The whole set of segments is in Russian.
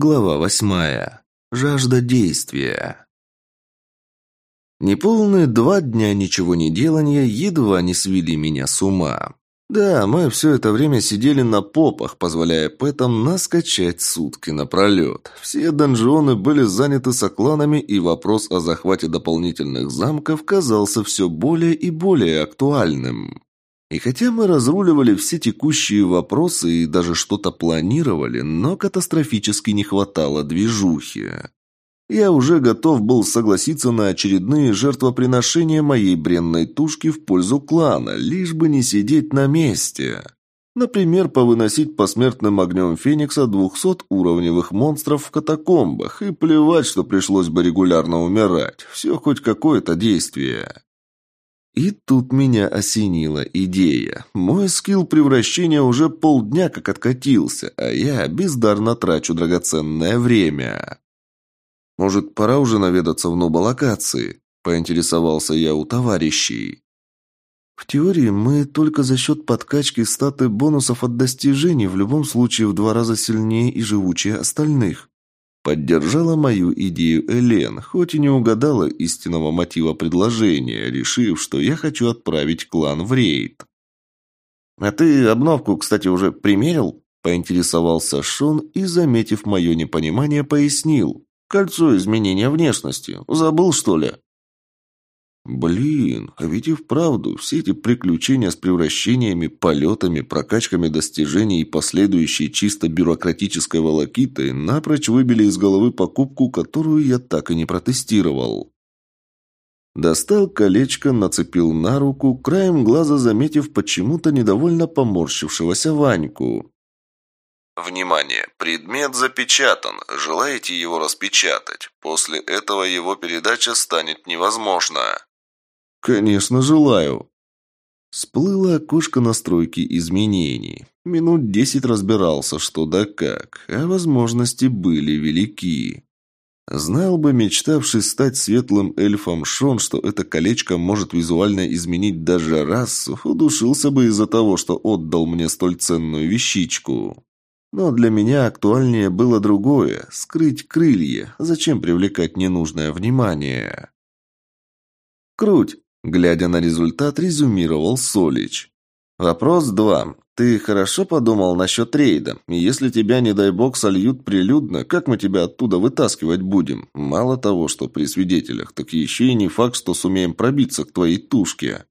Глава восьмая. Жажда действия. Неполные два дня ничего не делания едва не свели меня с ума. Да, мы все это время сидели на попах, позволяя пэтам нас качать сутки напролет. Все донжоны были заняты сокланами, и вопрос о захвате дополнительных замков казался все более и более актуальным. И хотя мы разруливали все текущие вопросы и даже что-то планировали, но катастрофически не хватало движухи. Я уже готов был согласиться на очередные жертвоприношения моей бренной тушки в пользу клана, лишь бы не сидеть на месте. Например, повыносить посмертным огнем Феникса 200-уровневых монстров в катакомбах, и плевать, что пришлось бы регулярно умирать. Все хоть какое-то действие. И тут меня осенила идея. Мой скилл превращения уже полдня как откатился, а я бездарно трачу драгоценное время. «Может, пора уже наведаться в нобо-локации?» – поинтересовался я у товарищей. В теории мы только за счет подкачки статы бонусов от достижений в любом случае в два раза сильнее и живучее остальных. Поддержала мою идею Элен, хоть и не угадала истинного мотива предложения, решив, что я хочу отправить клан в рейд. «А ты обновку, кстати, уже примерил?» – поинтересовался Шон и, заметив мое непонимание, пояснил. Кольцо изменения внешности. Забыл, что ли?» Блин, а ведь и вправду все эти приключения с превращениями, полетами, прокачками достижений и последующей чисто бюрократической волокитой напрочь выбили из головы покупку, которую я так и не протестировал. Достал колечко, нацепил на руку, краем глаза заметив почему-то недовольно поморщившегося Ваньку. Внимание! Предмет запечатан. Желаете его распечатать? После этого его передача станет невозможна. Конечно, желаю. Сплыло окошко настройки изменений. Минут десять разбирался, что да как, а возможности были велики. Знал бы мечтавший стать светлым эльфом Шон, что это колечко может визуально изменить даже расу, удушился бы из-за того, что отдал мне столь ценную вещичку. Но для меня актуальнее было другое – скрыть крылья. Зачем привлекать ненужное внимание? «Круть!» – глядя на результат, резюмировал Солич. «Вопрос два. Ты хорошо подумал насчет рейда? Если тебя, не дай бог, сольют прилюдно, как мы тебя оттуда вытаскивать будем? Мало того, что при свидетелях, так еще и не факт, что сумеем пробиться к твоей тушке».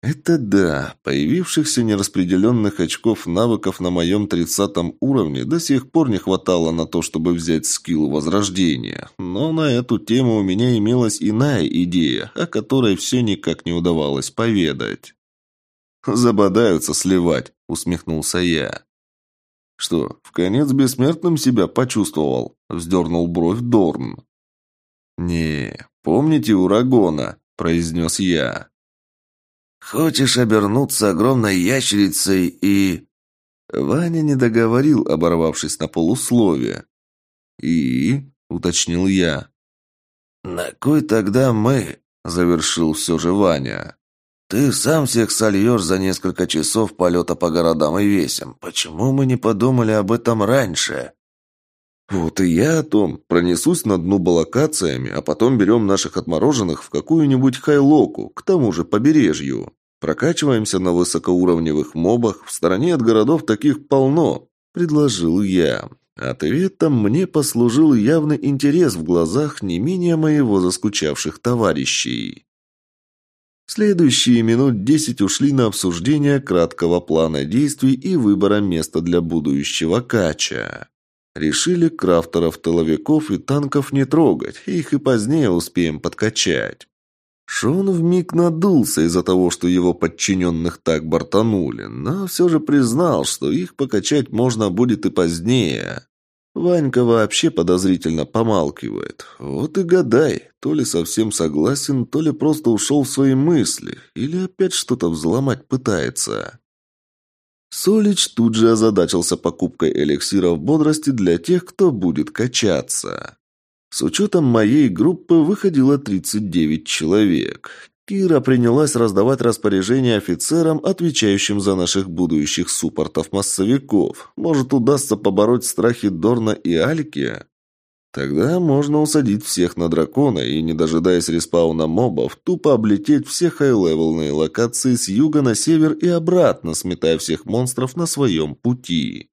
Это да, появившихся нераспределенных очков навыков на моем тридцатом уровне до сих пор не хватало на то, чтобы взять скилл возрождения. Но на эту тему у меня имелась иная идея, о которой все никак не удавалось поведать. «Забодаются сливать», — усмехнулся я. «Что, в конец бессмертным себя почувствовал?» — вздернул бровь Дорн. «Не, помните Урагона?» — произнес я. «Хочешь обернуться огромной ящерицей и...» Ваня не договорил, оборвавшись на полусловие. «И?» — уточнил я. «На кой тогда мы?» — завершил все же Ваня. «Ты сам всех сольешь за несколько часов полета по городам и весям. Почему мы не подумали об этом раньше?» «Вот и я о том. Пронесусь на дну баллокациями, а потом берем наших отмороженных в какую-нибудь хайлоку, к тому же побережью. Прокачиваемся на высокоуровневых мобах, в стороне от городов таких полно», – предложил я. Ответом мне послужил явный интерес в глазах не менее моего заскучавших товарищей. Следующие минут десять ушли на обсуждение краткого плана действий и выбора места для будущего кача. Решили крафтеров-тыловиков и танков не трогать, их и позднее успеем подкачать. Шон вмиг надулся из-за того, что его подчиненных так бортанули, но все же признал, что их покачать можно будет и позднее. Ванька вообще подозрительно помалкивает. Вот и гадай, то ли совсем согласен, то ли просто ушел в свои мысли, или опять что-то взломать пытается. Солич тут же озадачился покупкой эликсиров бодрости для тех, кто будет качаться. С учетом моей группы выходило 39 человек. Кира принялась раздавать распоряжения офицерам, отвечающим за наших будущих суппортов-массовиков. Может, удастся побороть страхи Дорна и Альки? Тогда можно усадить всех на дракона и, не дожидаясь респауна мобов, тупо облететь все хай-левелные локации с юга на север и обратно, сметая всех монстров на своем пути.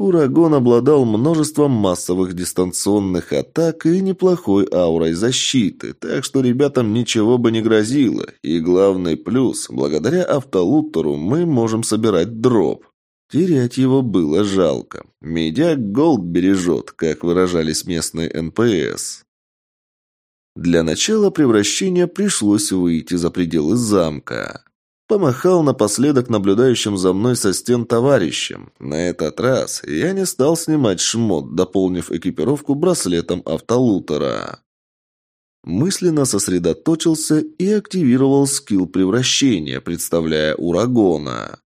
Урагон обладал множеством массовых дистанционных атак и неплохой аурой защиты, так что ребятам ничего бы не грозило. И главный плюс, благодаря автолутеру мы можем собирать дроп. Терять его было жалко. Медяк голд бережет, как выражались местные НПС. Для начала превращения пришлось выйти за пределы замка. Помахал напоследок наблюдающим за мной со стен товарищем. На этот раз я не стал снимать шмот, дополнив экипировку браслетом автолутера. Мысленно сосредоточился и активировал скилл превращения, представляя урагона.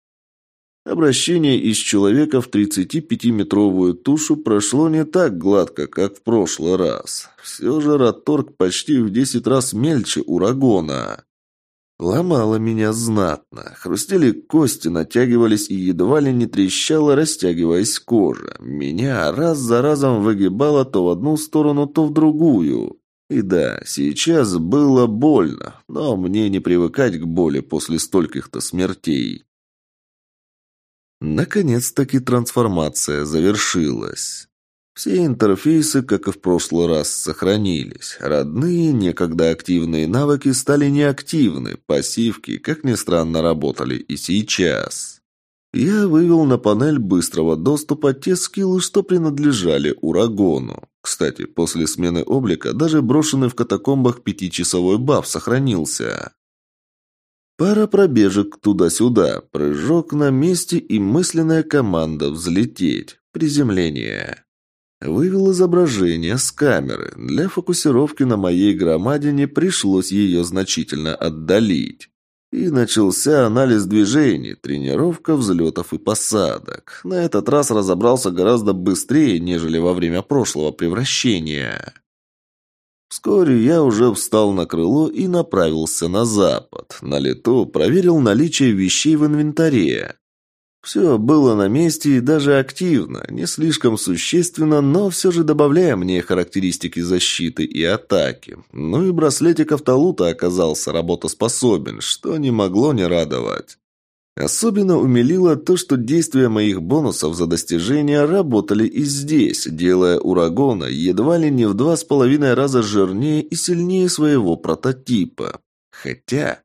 Обращение из человека в 35-метровую тушу прошло не так гладко, как в прошлый раз. Все же Раторг почти в 10 раз мельче урагона. Ломало меня знатно. Хрустели кости, натягивались и едва ли не трещала, растягиваясь кожа. Меня раз за разом выгибало то в одну сторону, то в другую. И да, сейчас было больно, но мне не привыкать к боли после стольких-то смертей. Наконец-таки трансформация завершилась. Все интерфейсы, как и в прошлый раз, сохранились. Родные, некогда активные навыки стали неактивны, пассивки, как ни странно, работали и сейчас. Я вывел на панель быстрого доступа те скиллы, что принадлежали Урагону. Кстати, после смены облика даже брошенный в катакомбах пятичасовой баф сохранился. Пара пробежек туда-сюда, прыжок на месте и мысленная команда «Взлететь». Приземление. Вывел изображение с камеры. Для фокусировки на моей громадине пришлось ее значительно отдалить. И начался анализ движений, тренировка взлетов и посадок. На этот раз разобрался гораздо быстрее, нежели во время прошлого превращения. Вскоре я уже встал на крыло и направился на запад. На лету проверил наличие вещей в инвентаре. Все было на месте и даже активно, не слишком существенно, но все же добавляя мне характеристики защиты и атаки. Ну и браслетик автолута оказался работоспособен, что не могло не радовать. Особенно умилило то, что действия моих бонусов за достижения работали и здесь, делая урагона едва ли не в два с половиной раза жирнее и сильнее своего прототипа. Хотя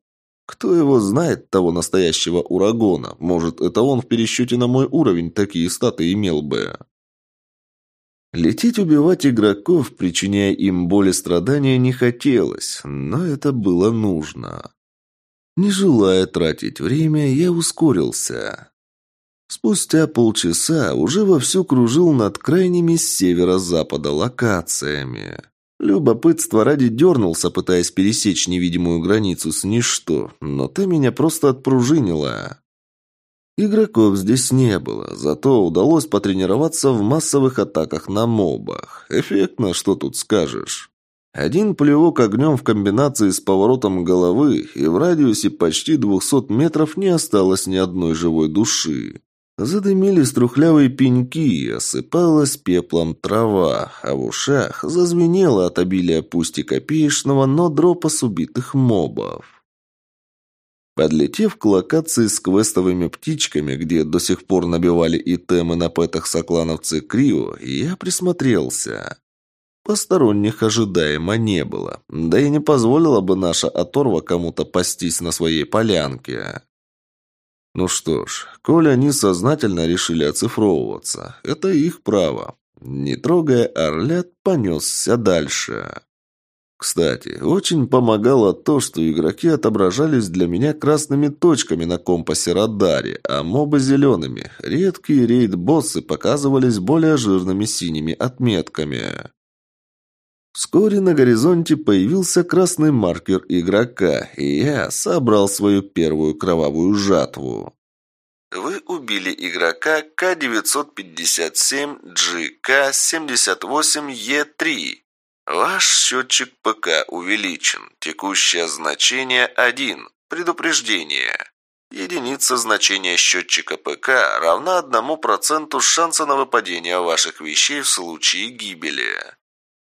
кто его знает, того настоящего урагона? Может, это он в пересчете на мой уровень такие статы имел бы. Лететь убивать игроков, причиняя им боль и страдания, не хотелось, но это было нужно. Не желая тратить время, я ускорился. Спустя полчаса уже вовсю кружил над крайними с северо-запада локациями. Любопытство ради дернулся, пытаясь пересечь невидимую границу с ничто, но ты меня просто отпружинила. Игроков здесь не было, зато удалось потренироваться в массовых атаках на мобах. Эффектно, что тут скажешь. Один плевок огнем в комбинации с поворотом головы, и в радиусе почти 200 метров не осталось ни одной живой души. Задымились трухлявые пеньки, осыпалась пеплом трава, а в ушах зазвенело от обилия пусть и копеечного, но дропа с убитых мобов. Подлетев к локации с квестовыми птичками, где до сих пор набивали и темы на пэтах соклановцы Крио, я присмотрелся. Посторонних ожидаемо не было, да и не позволила бы наша оторва кому-то пастись на своей полянке. Ну что ж, коли они сознательно решили оцифровываться, это их право. Не трогая орлят, понесся дальше. Кстати, очень помогало то, что игроки отображались для меня красными точками на компасе радаре, а мобы зелеными. Редкие рейд-боссы показывались более жирными синими отметками. Вскоре на горизонте появился красный маркер игрока, и я собрал свою первую кровавую жатву. Вы убили игрока К-957-GK-78-Е3. Ваш счетчик ПК увеличен. Текущее значение 1. Предупреждение. Единица значения счетчика ПК равна 1% шанса на выпадение ваших вещей в случае гибели.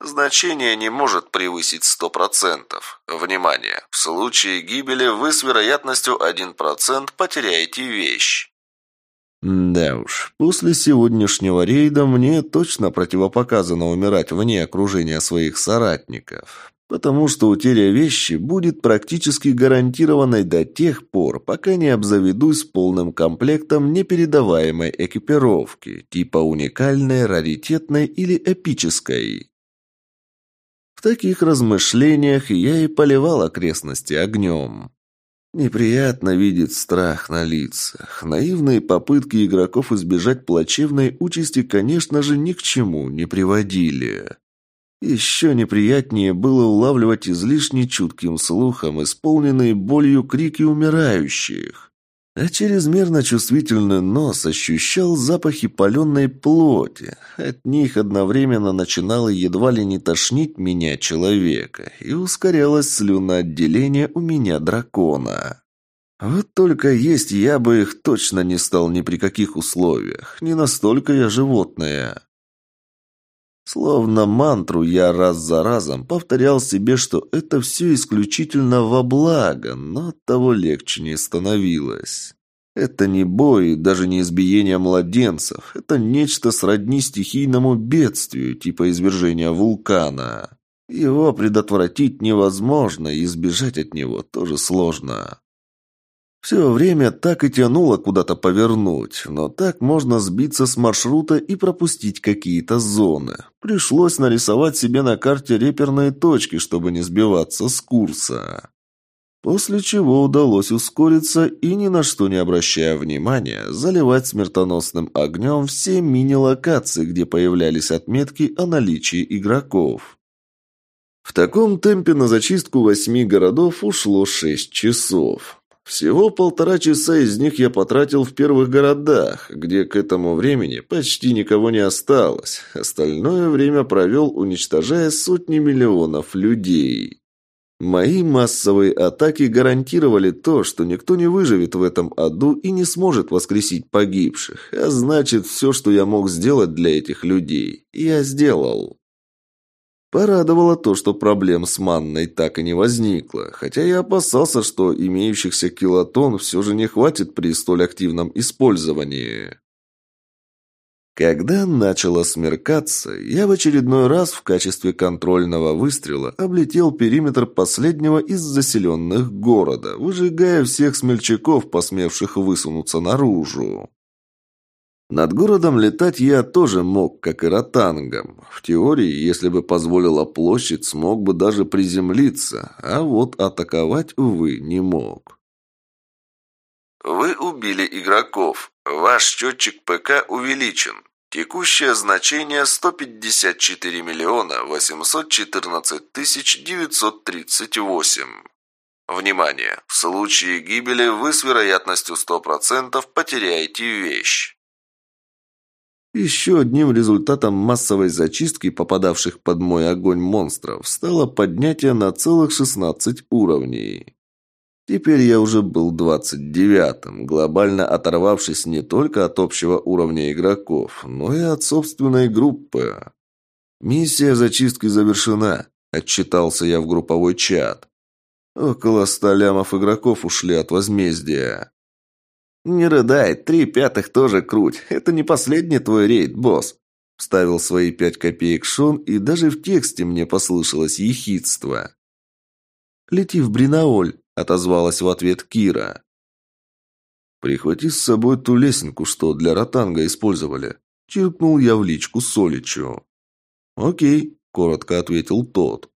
Значение не может превысить 100%. Внимание! В случае гибели вы с вероятностью 1% потеряете вещь. Да уж, после сегодняшнего рейда мне точно противопоказано умирать вне окружения своих соратников, потому что утеря вещи будет практически гарантированной до тех пор, пока не обзаведусь полным комплектом непередаваемой экипировки, типа уникальной, раритетной или эпической таких размышлениях я и поливал окрестности огнем. Неприятно видеть страх на лицах. Наивные попытки игроков избежать плачевной участи, конечно же, ни к чему не приводили. Еще неприятнее было улавливать излишне чутким слухом исполненные болью крики умирающих а чрезмерно чувствительный нос ощущал запахи паленой плоти. От них одновременно начинало едва ли не тошнить меня человека, и ускорялось слюноотделение у меня дракона. Вот только есть я бы их точно не стал ни при каких условиях, не настолько я животное. Словно мантру я раз за разом повторял себе, что это все исключительно во благо, но от того легче не становилось. Это не бой, даже не избиение младенцев. Это нечто сродни стихийному бедствию, типа извержения вулкана. Его предотвратить невозможно, избежать от него тоже сложно. Все время так и тянуло куда-то повернуть, но так можно сбиться с маршрута и пропустить какие-то зоны. Пришлось нарисовать себе на карте реперные точки, чтобы не сбиваться с курса. После чего удалось ускориться и, ни на что не обращая внимания, заливать смертоносным огнем все мини-локации, где появлялись отметки о наличии игроков. В таком темпе на зачистку восьми городов ушло шесть часов. Всего полтора часа из них я потратил в первых городах, где к этому времени почти никого не осталось. Остальное время провел, уничтожая сотни миллионов людей. Мои массовые атаки гарантировали то, что никто не выживет в этом аду и не сможет воскресить погибших, а значит, все, что я мог сделать для этих людей, я сделал. Порадовало то, что проблем с манной так и не возникло, хотя я опасался, что имеющихся килотон все же не хватит при столь активном использовании. Когда начало смеркаться, я в очередной раз в качестве контрольного выстрела облетел периметр последнего из заселенных города, выжигая всех смельчаков, посмевших высунуться наружу. Над городом летать я тоже мог, как и ротангом. В теории, если бы позволила площадь, смог бы даже приземлиться, а вот атаковать, увы, не мог. Вы убили игроков. Ваш счетчик ПК увеличен. Текущее значение 154 миллиона 814 тысяч 938. Внимание! В случае гибели вы с вероятностью 100% потеряете вещь. Еще одним результатом массовой зачистки попадавших под мой огонь монстров стало поднятие на целых 16 уровней. Теперь я уже был 29-м, глобально оторвавшись не только от общего уровня игроков, но и от собственной группы. «Миссия зачистки завершена», – отчитался я в групповой чат. Около ста лямов игроков ушли от возмездия. «Не рыдай, три пятых тоже круть. Это не последний твой рейд, босс». Вставил свои пять копеек Шон, и даже в тексте мне послышалось ехидство. «Лети в Бринаоль», — отозвалась в ответ Кира. «Прихвати с собой ту лесенку, что для ротанга использовали», — чиркнул я в личку Соличу. «Окей», — коротко ответил тот.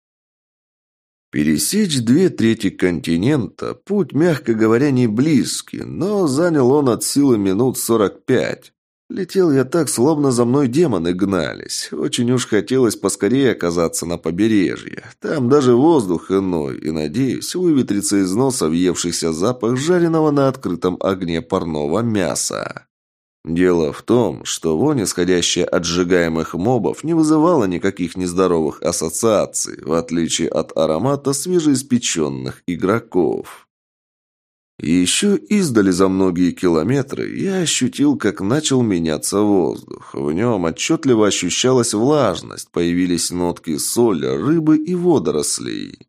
Пересечь две трети континента – путь, мягко говоря, не близкий, но занял он от силы минут сорок пять. Летел я так, словно за мной демоны гнались. Очень уж хотелось поскорее оказаться на побережье. Там даже воздух иной, и, надеюсь, выветрится из носа въевшийся запах жареного на открытом огне парного мяса. Дело в том, что вонь, исходящая от сжигаемых мобов, не вызывала никаких нездоровых ассоциаций, в отличие от аромата свежеиспеченных игроков. Еще издали за многие километры я ощутил, как начал меняться воздух. В нем отчетливо ощущалась влажность, появились нотки соли, рыбы и водорослей.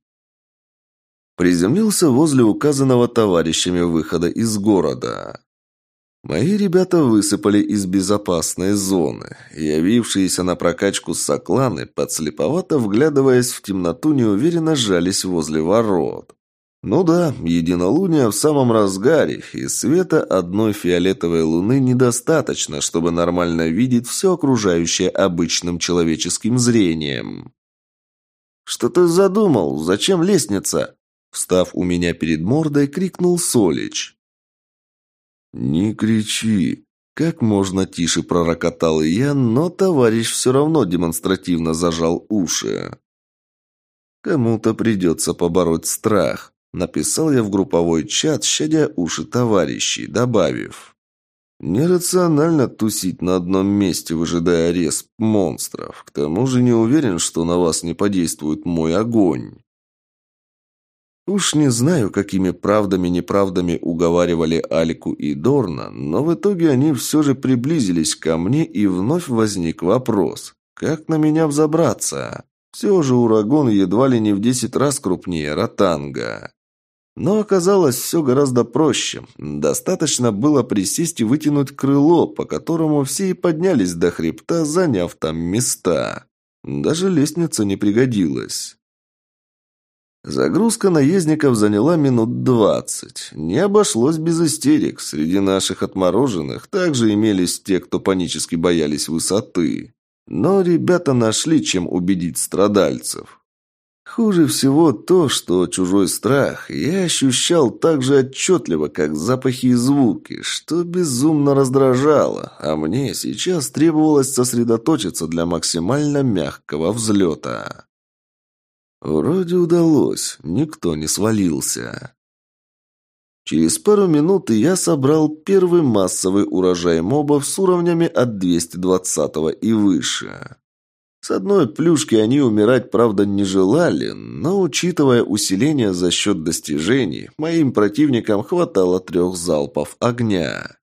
Приземлился возле указанного товарищами выхода из города. Мои ребята высыпали из безопасной зоны. Явившиеся на прокачку сокланы, подслеповато вглядываясь в темноту, неуверенно жались возле ворот. Ну да, единолуние в самом разгаре, и света одной фиолетовой луны недостаточно, чтобы нормально видеть все окружающее обычным человеческим зрением. «Что ты задумал? Зачем лестница?» Встав у меня перед мордой, крикнул Солич. «Не кричи!» Как можно тише пророкотал я, но товарищ все равно демонстративно зажал уши. Кому-то придется побороть страх. Написал я в групповой чат, щадя уши товарищей, добавив. Нерационально тусить на одном месте, выжидая респ монстров. К тому же не уверен, что на вас не подействует мой огонь. Уж не знаю, какими правдами-неправдами уговаривали Алику и Дорна, но в итоге они все же приблизились ко мне, и вновь возник вопрос. Как на меня взобраться? Все же Урагон едва ли не в десять раз крупнее Ротанга. Но оказалось все гораздо проще. Достаточно было присесть и вытянуть крыло, по которому все и поднялись до хребта, заняв там места. Даже лестница не пригодилась. Загрузка наездников заняла минут двадцать. Не обошлось без истерик. Среди наших отмороженных также имелись те, кто панически боялись высоты. Но ребята нашли, чем убедить страдальцев. Хуже всего то, что чужой страх я ощущал так же отчетливо, как запахи и звуки, что безумно раздражало, а мне сейчас требовалось сосредоточиться для максимально мягкого взлета. Вроде удалось, никто не свалился. Через пару минут я собрал первый массовый урожай мобов с уровнями от 220 и выше. С одной плюшки они умирать, правда, не желали, но, учитывая усиление за счет достижений, моим противникам хватало трех залпов огня.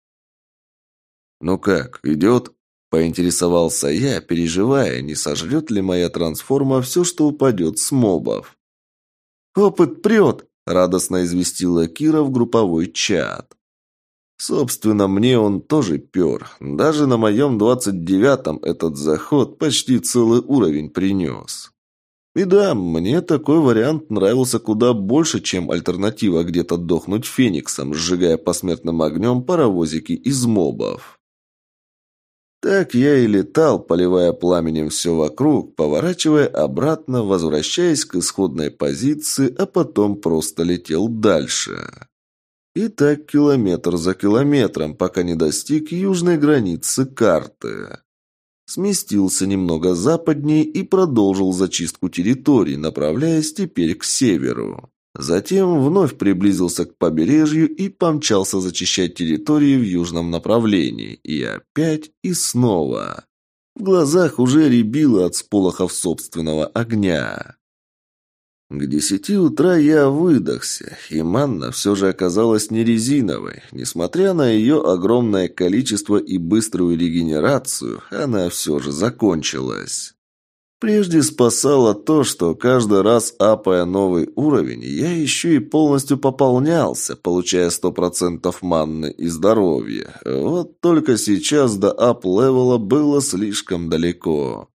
«Ну как, идет?» Поинтересовался я, переживая, не сожрет ли моя трансформа все, что упадет с мобов. «Опыт прет!» – радостно известила Кира в групповой чат. Собственно, мне он тоже пер. Даже на моем двадцать девятом этот заход почти целый уровень принес. И да, мне такой вариант нравился куда больше, чем альтернатива где-то дохнуть фениксом, сжигая посмертным огнем паровозики из мобов. Так я и летал, поливая пламенем все вокруг, поворачивая обратно, возвращаясь к исходной позиции, а потом просто летел дальше. И так километр за километром, пока не достиг южной границы карты. Сместился немного западнее и продолжил зачистку территорий, направляясь теперь к северу. Затем вновь приблизился к побережью и помчался зачищать территории в южном направлении. И опять, и снова. В глазах уже рябило от сполохов собственного огня. К десяти утра я выдохся, и манна все же оказалась не резиновой. Несмотря на ее огромное количество и быструю регенерацию, она все же закончилась. Прежде спасало то, что каждый раз апая новый уровень, я еще и полностью пополнялся, получая 100% маны и здоровья. Вот только сейчас до ап-левела было слишком далеко.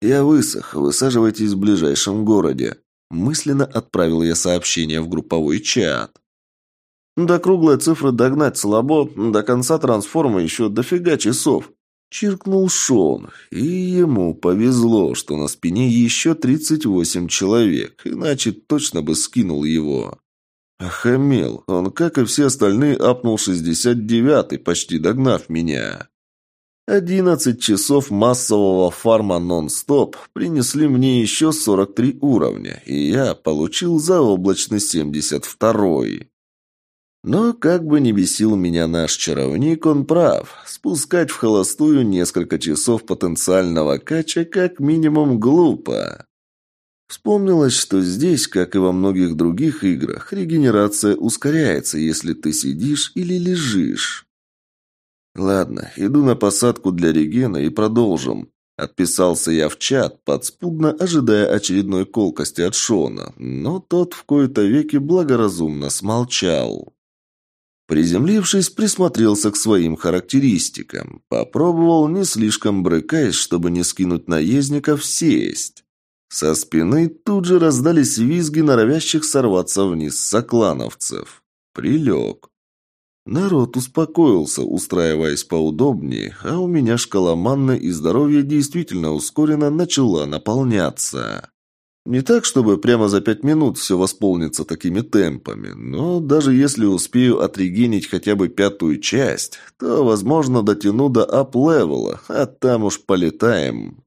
«Я высох, высаживайтесь в ближайшем городе», – мысленно отправил я сообщение в групповой чат. До круглой цифры догнать слабо, до конца трансформа еще дофига часов. Чиркнул Шон, и ему повезло, что на спине еще 38 человек, иначе точно бы скинул его. Охамел, он, как и все остальные, апнул 69-й, почти догнав меня. Одиннадцать часов массового фарма нон-стоп принесли мне еще 43 уровня, и я получил заоблачный 72-й. Но, как бы ни бесил меня наш чаровник, он прав. Спускать в холостую несколько часов потенциального кача как минимум глупо. Вспомнилось, что здесь, как и во многих других играх, регенерация ускоряется, если ты сидишь или лежишь. Ладно, иду на посадку для регена и продолжим. Отписался я в чат, подспудно ожидая очередной колкости от Шона, но тот в кои-то веки благоразумно смолчал. Приземлившись, присмотрелся к своим характеристикам. Попробовал, не слишком брыкаясь, чтобы не скинуть наездников, сесть. Со спины тут же раздались визги норовящих сорваться вниз соклановцев. Прилег. Народ успокоился, устраиваясь поудобнее, а у меня шкала маны и здоровья действительно ускоренно начала наполняться. Не так, чтобы прямо за пять минут все восполнится такими темпами, но даже если успею отрегенить хотя бы пятую часть, то, возможно, дотяну до ап-левела, а там уж полетаем.